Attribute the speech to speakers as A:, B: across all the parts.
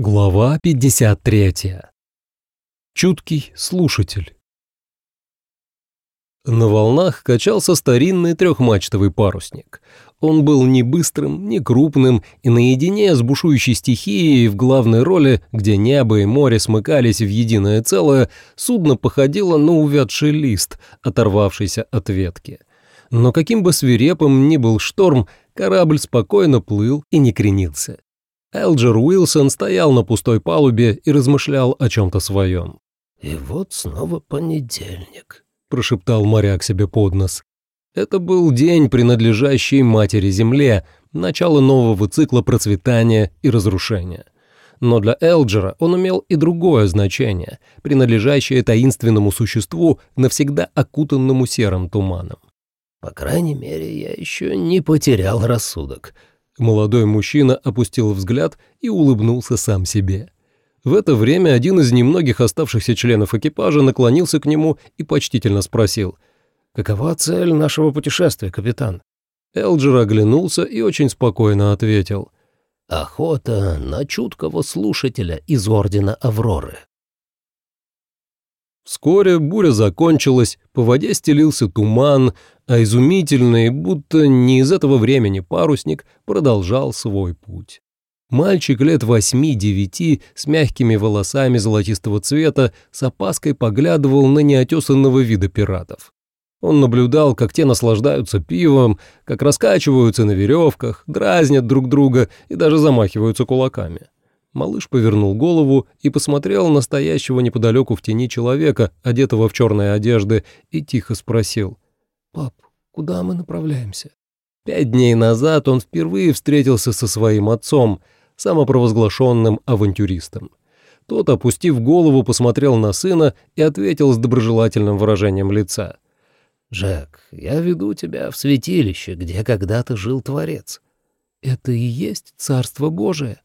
A: Глава 53. Чуткий слушатель. На волнах качался старинный трехмачтовый парусник. Он был не быстрым, не крупным, и наедине с бушующей стихией в главной роли, где небо и море смыкались в единое целое, судно походило на увядший лист, оторвавшийся от ветки. Но каким бы свирепым ни был шторм, корабль спокойно плыл и не кренился. Элджер Уилсон стоял на пустой палубе и размышлял о чем-то своем.
B: «И вот снова понедельник», —
A: прошептал моряк себе под нос. Это был день, принадлежащий Матери Земле, начало нового цикла процветания и разрушения. Но для Элджера он имел и другое значение, принадлежащее таинственному существу, навсегда окутанному серым туманом.
B: «По крайней мере, я еще не потерял рассудок»,
A: Молодой мужчина опустил взгляд и улыбнулся сам себе. В это время один из немногих оставшихся членов экипажа наклонился к нему и почтительно спросил. «Какова цель нашего путешествия, капитан?» Элджер оглянулся и очень спокойно ответил.
B: «Охота на чуткого слушателя из Ордена Авроры».
A: Вскоре буря закончилась, по воде стелился туман, а изумительный, будто не из этого времени парусник, продолжал свой путь. Мальчик лет восьми-девяти с мягкими волосами золотистого цвета с опаской поглядывал на неотесанного вида пиратов. Он наблюдал, как те наслаждаются пивом, как раскачиваются на веревках, дразнят друг друга и даже замахиваются кулаками. Малыш повернул голову и посмотрел на стоящего неподалеку в тени человека, одетого в черные одежды, и тихо спросил. «Пап, куда мы направляемся?» Пять дней назад он впервые встретился со своим отцом, самопровозглашенным авантюристом. Тот, опустив голову, посмотрел на сына и ответил с доброжелательным выражением лица.
B: «Джек, я веду тебя в святилище, где когда-то жил Творец».
A: «Это и есть Царство Божие»,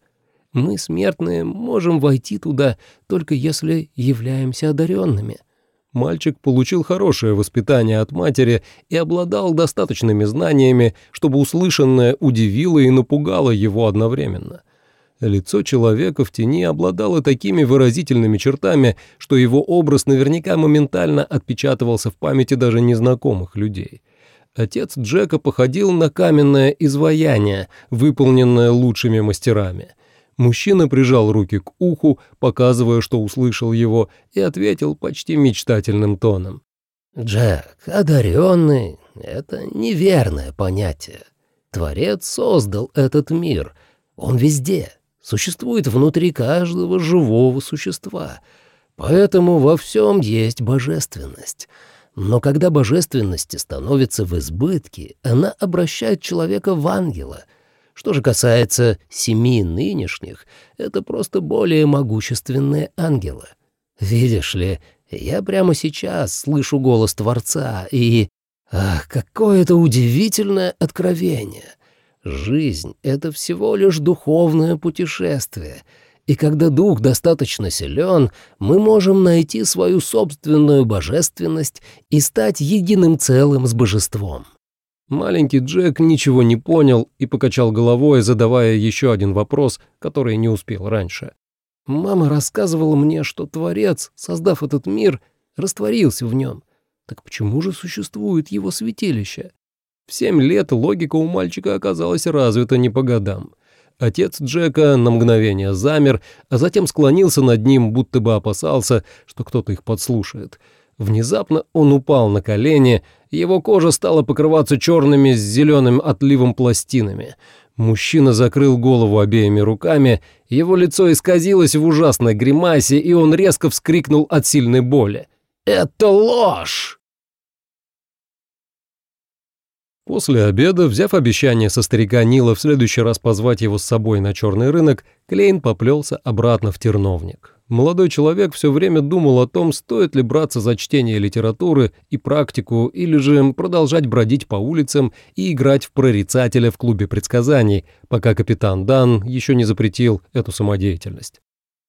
A: мы, смертные, можем войти туда, только если являемся одаренными. Мальчик получил хорошее воспитание от матери и обладал достаточными знаниями, чтобы услышанное удивило и напугало его одновременно. Лицо человека в тени обладало такими выразительными чертами, что его образ наверняка моментально отпечатывался в памяти даже незнакомых людей. Отец Джека походил на каменное изваяние, выполненное лучшими мастерами — Мужчина прижал руки к уху, показывая, что услышал его, и ответил почти мечтательным тоном.
B: «Джек, одаренный — это неверное понятие. Творец создал этот мир. Он везде, существует внутри каждого живого существа. Поэтому во всем есть божественность». Но когда божественности становится в избытке, она обращает человека в ангела — что же касается семи нынешних, это просто более могущественные ангелы. Видишь ли, я прямо сейчас слышу голос Творца, и... Ах, какое это удивительное откровение! Жизнь — это всего лишь духовное путешествие, и когда дух достаточно силен, мы можем найти свою собственную божественность и стать единым целым с божеством.
A: Маленький Джек ничего не понял и покачал головой, задавая еще один вопрос, который не успел раньше. «Мама рассказывала мне, что Творец, создав этот мир, растворился в нем. Так почему же существует его святилище?» В семь лет логика у мальчика оказалась развита не по годам. Отец Джека на мгновение замер, а затем склонился над ним, будто бы опасался, что кто-то их подслушает — Внезапно он упал на колени, его кожа стала покрываться черными с зеленым отливом пластинами. Мужчина закрыл голову обеими руками, его лицо исказилось в ужасной гримасе, и он резко вскрикнул от сильной боли. «Это ложь!» После обеда, взяв обещание со старика Нила в следующий раз позвать его с собой на черный рынок, Клейн поплелся обратно в терновник. Молодой человек все время думал о том, стоит ли браться за чтение литературы и практику, или же продолжать бродить по улицам и играть в прорицателя в клубе предсказаний, пока капитан Дан еще не запретил эту самодеятельность.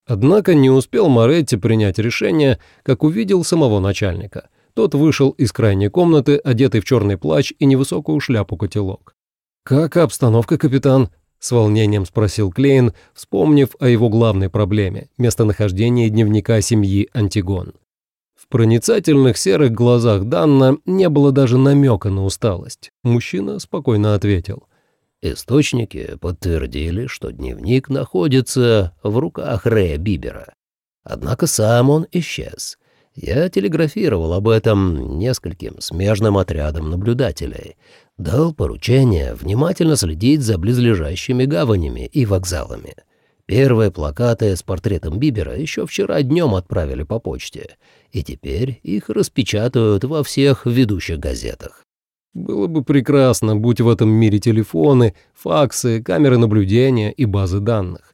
A: Однако не успел Моретти принять решение, как увидел самого начальника. Тот вышел из крайней комнаты, одетый в черный плащ и невысокую шляпу-котелок. «Как обстановка, капитан?» — с волнением спросил Клейн, вспомнив о его главной проблеме – местонахождении дневника семьи Антигон. В проницательных серых глазах Данна не было даже намека на усталость. Мужчина спокойно ответил.
B: Источники подтвердили, что дневник находится в руках Рэя Бибера. Однако сам он исчез. Я телеграфировал об этом нескольким смежным отрядам наблюдателей. Дал поручение внимательно следить за близлежащими гаванями и вокзалами. Первые плакаты с портретом Бибера еще вчера днем отправили по почте, и теперь их распечатают во всех ведущих газетах.
A: Было бы прекрасно, будь в этом мире телефоны, факсы, камеры наблюдения и базы данных.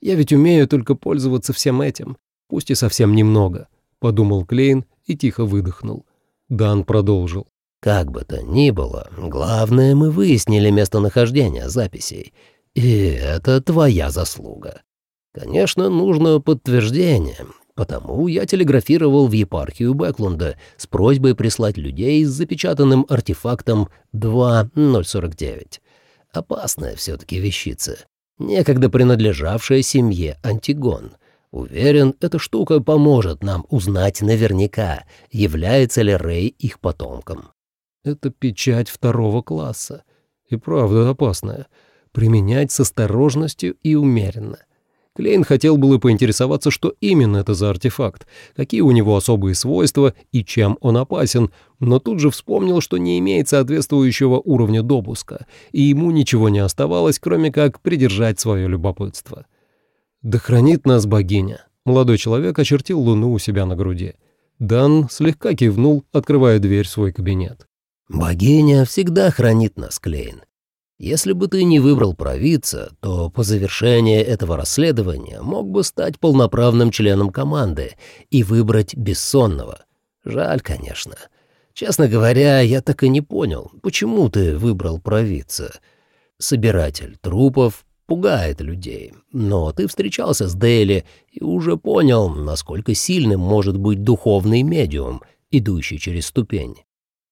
A: Я ведь умею только пользоваться всем этим, пусть и совсем немного, подумал Клейн и тихо выдохнул. Дан продолжил.
B: Как бы то ни было, главное, мы выяснили местонахождение записей, и это твоя заслуга. Конечно, нужно подтверждение, потому я телеграфировал в епархию Бэклунда с просьбой прислать людей с запечатанным артефактом 2049. Опасная все-таки вещица, некогда принадлежавшая семье Антигон. Уверен, эта штука поможет нам узнать наверняка, является ли Рэй их потомком.
A: Это печать второго класса. И правда опасная применять с осторожностью и умеренно. Клейн хотел было поинтересоваться, что именно это за артефакт, какие у него особые свойства и чем он опасен, но тут же вспомнил, что не имеет соответствующего уровня допуска, и ему ничего не оставалось, кроме как придержать свое любопытство. «Да хранит нас богиня», — молодой человек очертил луну у себя на груди. Дан слегка кивнул, открывая дверь в свой кабинет.
B: «Богиня всегда хранит нас, Клейн. Если бы ты не выбрал провидца, то по завершении этого расследования мог бы стать полноправным членом команды и выбрать бессонного. Жаль, конечно. Честно говоря, я так и не понял, почему ты выбрал провидца. Собиратель трупов пугает людей, но ты встречался с Дейли и уже понял, насколько сильным может быть духовный медиум, идущий через ступень.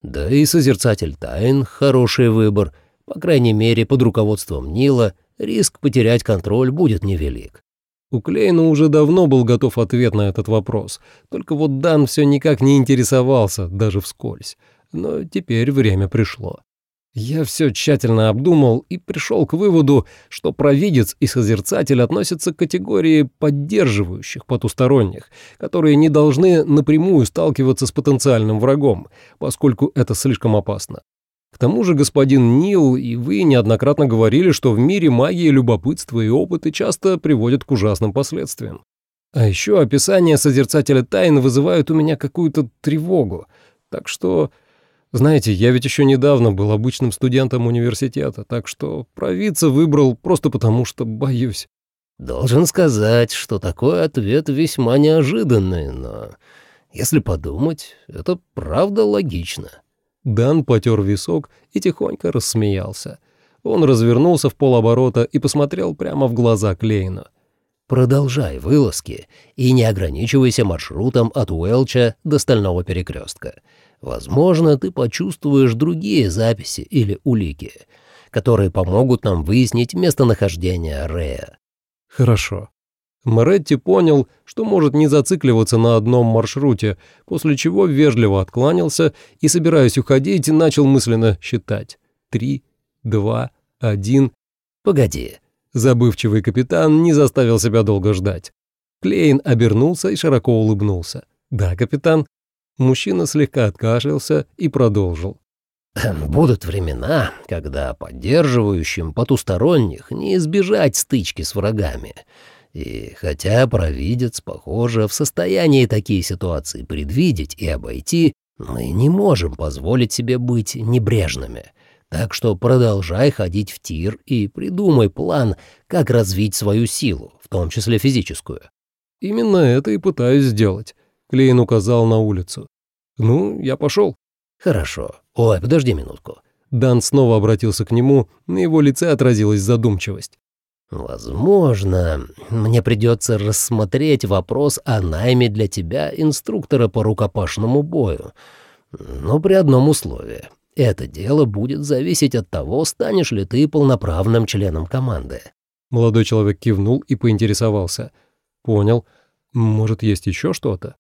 B: Да и созерцатель тайн — хороший выбор — по крайней мере, под руководством Нила риск потерять контроль будет невелик.
A: У Клейна уже давно был готов ответ на этот вопрос, только вот Дан все никак не интересовался, даже вскользь. Но теперь время пришло. Я все тщательно обдумал и пришел к выводу, что провидец и созерцатель относятся к категории поддерживающих потусторонних, которые не должны напрямую сталкиваться с потенциальным врагом, поскольку это слишком опасно. К тому же господин Нил и вы неоднократно говорили, что в мире магии любопытство и опыты часто приводят к ужасным последствиям. А еще описание созерцателя тайн вызывают у меня какую-то тревогу. Так что, знаете, я ведь еще недавно был обычным студентом университета, так что провидца выбрал просто потому, что боюсь.
B: Должен сказать, что такой ответ весьма неожиданный, но, если подумать, это правда логично.
A: Дан потер висок и тихонько рассмеялся. Он развернулся в полоборота и посмотрел прямо в глаза Клейну.
B: «Продолжай вылазки и не ограничивайся маршрутом от Уэлча до Стального перекрестка. Возможно, ты почувствуешь другие записи или улики, которые помогут нам выяснить местонахождение Рея».
A: «Хорошо», Моретти понял, что может не зацикливаться на одном маршруте, после чего вежливо откланялся и, собираясь уходить, начал мысленно считать. Три, два, один.
B: «Погоди».
A: Забывчивый капитан не заставил себя долго ждать. Клейн обернулся и широко улыбнулся. «Да, капитан». Мужчина слегка откашлялся и продолжил.
B: «Будут времена, когда поддерживающим потусторонних не избежать стычки с врагами». И хотя провидец, похоже, в состоянии такие ситуации предвидеть и обойти, мы не можем позволить себе быть небрежными. Так что продолжай ходить в тир и придумай план, как развить свою силу, в том числе физическую.
A: Именно это и пытаюсь сделать. Клейн указал на улицу. Ну, я пошел.
B: Хорошо. Ой, подожди минутку.
A: Дан снова обратился к нему, на его лице отразилась задумчивость.
B: Возможно, мне придется рассмотреть вопрос о найме для тебя инструктора по рукопашному бою, но при одном условии. Это дело будет зависеть от того, станешь ли ты полноправным членом команды».
A: Молодой человек кивнул и поинтересовался. «Понял. Может, есть еще что-то?»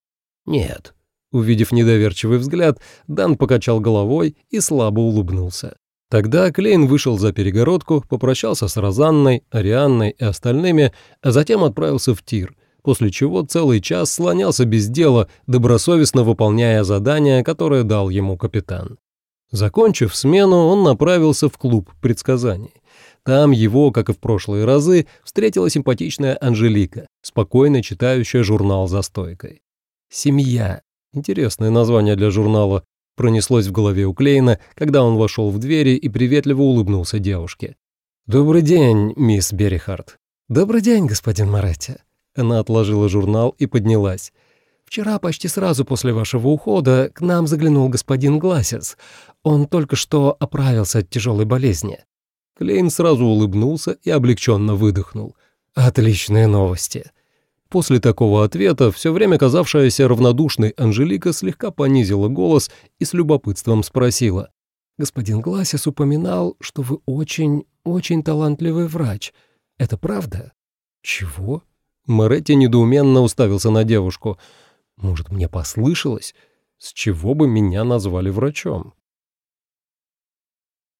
B: «Нет».
A: Увидев недоверчивый взгляд, Дан покачал головой и слабо улыбнулся. Тогда Клейн вышел за перегородку, попрощался с Розанной, Арианной и остальными, а затем отправился в тир, после чего целый час слонялся без дела, добросовестно выполняя задание, которое дал ему капитан. Закончив смену, он направился в клуб предсказаний. Там его, как и в прошлые разы, встретила симпатичная Анжелика, спокойно читающая журнал за стойкой. «Семья». Интересное название для журнала, пронеслось в голове у Клейна, когда он вошел в двери и приветливо улыбнулся девушке. «Добрый день, мисс Берихард».
C: «Добрый день, господин Моретти».
A: Она отложила журнал и поднялась.
C: «Вчера, почти сразу после вашего ухода, к нам заглянул господин Гласец. Он только что оправился от тяжелой болезни».
A: Клейн сразу улыбнулся и облегченно выдохнул. «Отличные новости». После такого ответа все время казавшаяся равнодушной Анжелика слегка понизила голос и с любопытством спросила.
C: «Господин Гласис упоминал, что вы очень, очень талантливый врач. Это правда?»
A: «Чего?» Моретти недоуменно уставился на девушку. «Может, мне послышалось? С чего бы меня назвали врачом?»